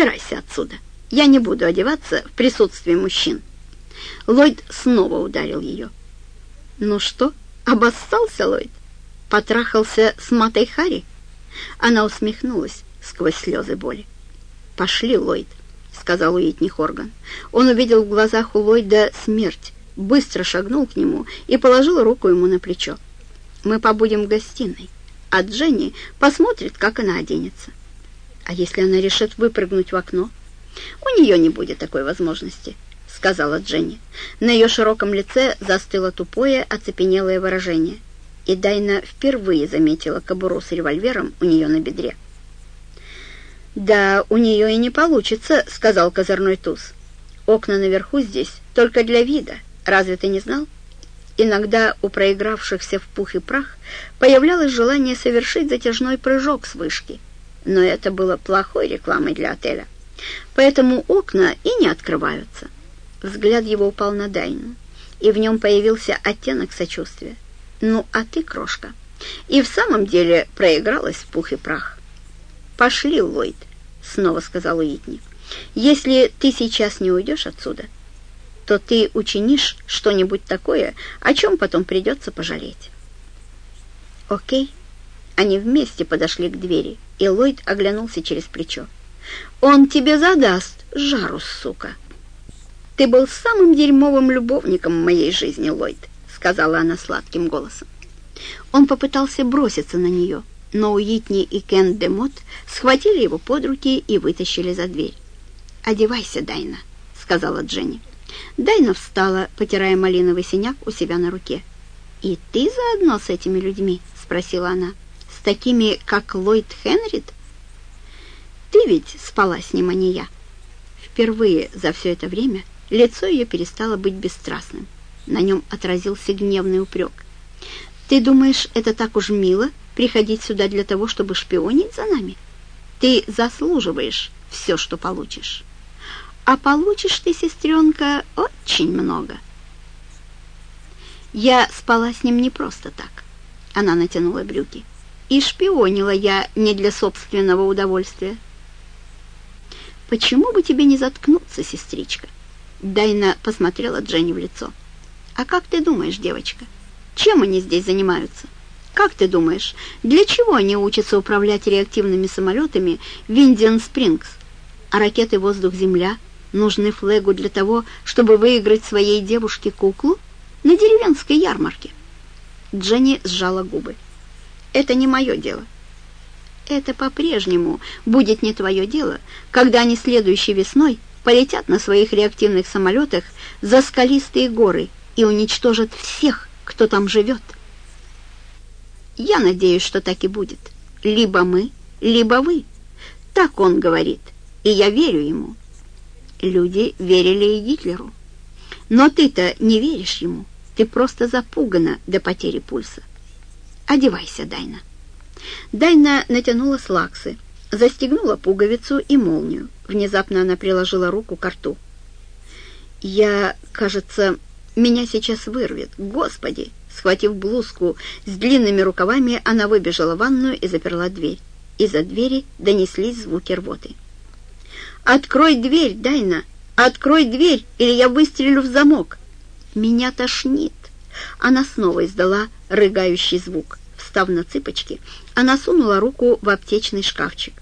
Убирайся отсюда. Я не буду одеваться в присутствии мужчин». Ллойд снова ударил ее. «Ну что, обоссался Ллойд? Потрахался с Матой Харри?» Она усмехнулась сквозь слезы боли. «Пошли, Ллойд», — сказал Уитни Хорган. Он увидел в глазах у Ллойда смерть, быстро шагнул к нему и положил руку ему на плечо. «Мы побудем в гостиной, а Дженни посмотрит, как она оденется. А если она решит выпрыгнуть в окно? У нее не будет такой возможности» сказала Дженни. На ее широком лице застыло тупое, оцепенелое выражение, и Дайна впервые заметила кобуру с револьвером у нее на бедре. «Да, у нее и не получится», — сказал козырной туз. «Окна наверху здесь только для вида. Разве ты не знал?» Иногда у проигравшихся в пух и прах появлялось желание совершить затяжной прыжок с вышки, но это было плохой рекламой для отеля. Поэтому окна и не открываются. Взгляд его упал на Дайну, и в нем появился оттенок сочувствия. «Ну, а ты, крошка, и в самом деле проигралась в пух и прах». «Пошли, Ллойд», — снова сказал Уитни. «Если ты сейчас не уйдешь отсюда, то ты учинишь что-нибудь такое, о чем потом придется пожалеть». «Окей». Они вместе подошли к двери, и Ллойд оглянулся через плечо. «Он тебе задаст жару, сука!» «Ты был самым дерьмовым любовником в моей жизни, Ллойд», — сказала она сладким голосом. Он попытался броситься на нее, но Уитни и Кен Демот схватили его под руки и вытащили за дверь. «Одевайся, Дайна», — сказала Дженни. Дайна встала, потирая малиновый синяк у себя на руке. «И ты заодно с этими людьми?» — спросила она. «С такими, как Ллойд Хенрид?» «Ты ведь спала с ним, а не я». Впервые за все это время Лицо ее перестало быть бесстрастным. На нем отразился гневный упрек. «Ты думаешь, это так уж мило, приходить сюда для того, чтобы шпионить за нами? Ты заслуживаешь все, что получишь. А получишь ты, сестренка, очень много». «Я спала с ним не просто так», — она натянула брюки. «И шпионила я не для собственного удовольствия». «Почему бы тебе не заткнуться, сестричка?» Дайна посмотрела Дженни в лицо. «А как ты думаешь, девочка, чем они здесь занимаются? Как ты думаешь, для чего они учатся управлять реактивными самолетами в Индиан Спрингс? А ракеты «Воздух-Земля» нужны Флегу для того, чтобы выиграть своей девушке куклу на деревенской ярмарке?» Дженни сжала губы. «Это не мое дело». «Это по-прежнему будет не твое дело, когда они следующей весной полетят на своих реактивных самолетах за скалистые горы и уничтожат всех, кто там живет. Я надеюсь, что так и будет. Либо мы, либо вы. Так он говорит, и я верю ему. Люди верили и Гитлеру. Но ты-то не веришь ему. Ты просто запугана до потери пульса. Одевайся, Дайна. Дайна натянула слаксы, застегнула пуговицу и молнию. Внезапно она приложила руку к рту. «Я, кажется, меня сейчас вырвет. Господи!» Схватив блузку с длинными рукавами, она выбежала в ванную и заперла дверь. Из-за двери донеслись звуки рвоты. «Открой дверь, Дайна! Открой дверь, или я выстрелю в замок!» «Меня тошнит!» Она снова издала рыгающий звук. Встав на цыпочки, она сунула руку в аптечный шкафчик.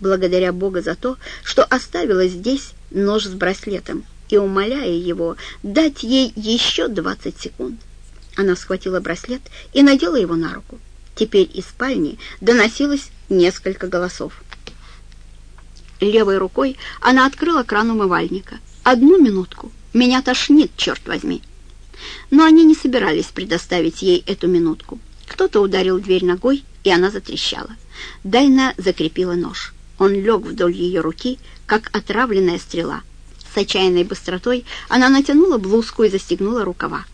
Благодаря Бога за то, что оставила здесь нож с браслетом и умоляя его дать ей еще 20 секунд. Она схватила браслет и надела его на руку. Теперь из спальни доносилось несколько голосов. Левой рукой она открыла кран умывальника. «Одну минутку. Меня тошнит, черт возьми!» Но они не собирались предоставить ей эту минутку. Кто-то ударил дверь ногой, и она затрещала. Дайна закрепила нож. Он лег вдоль ее руки, как отравленная стрела. С отчаянной быстротой она натянула блузку и застегнула рукава.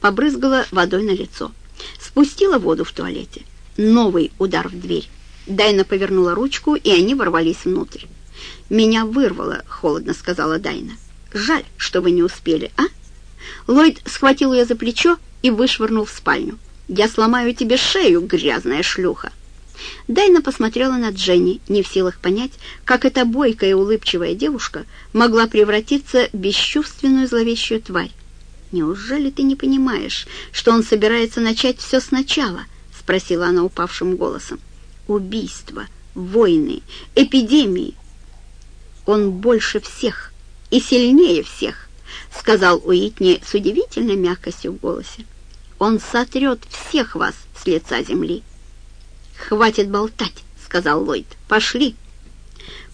Побрызгала водой на лицо. Спустила воду в туалете. Новый удар в дверь. Дайна повернула ручку, и они ворвались внутрь. «Меня вырвало», — холодно сказала Дайна. «Жаль, что вы не успели, а?» Ллойд схватил ее за плечо и вышвырнул в спальню. «Я сломаю тебе шею, грязная шлюха!» Дайна посмотрела на Дженни, не в силах понять, как эта бойкая и улыбчивая девушка могла превратиться в бесчувственную зловещую тварь. «Неужели ты не понимаешь, что он собирается начать все сначала?» — спросила она упавшим голосом. «Убийства, войны, эпидемии. Он больше всех и сильнее всех», — сказал Уитни с удивительной мягкостью в голосе. «Он сотрет всех вас с лица земли». «Хватит болтать», — сказал Ллойд. «Пошли».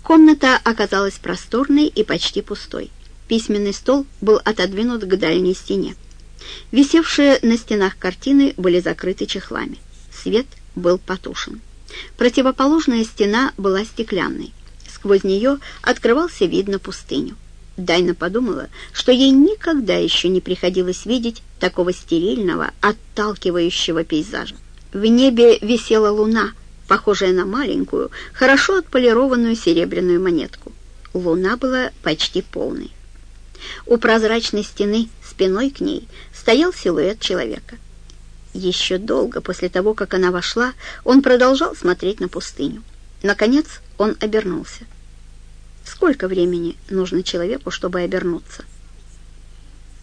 Комната оказалась просторной и почти пустой. Письменный стол был отодвинут к дальней стене. Висевшие на стенах картины были закрыты чехлами. Свет был потушен. Противоположная стена была стеклянной. Сквозь нее открывался вид на пустыню. Дайна подумала, что ей никогда еще не приходилось видеть такого стерильного, отталкивающего пейзажа. В небе висела луна, похожая на маленькую, хорошо отполированную серебряную монетку. Луна была почти полной. У прозрачной стены, спиной к ней, стоял силуэт человека. Еще долго после того, как она вошла, он продолжал смотреть на пустыню. Наконец он обернулся. Сколько времени нужно человеку, чтобы обернуться?